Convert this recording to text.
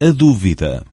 a dúvida.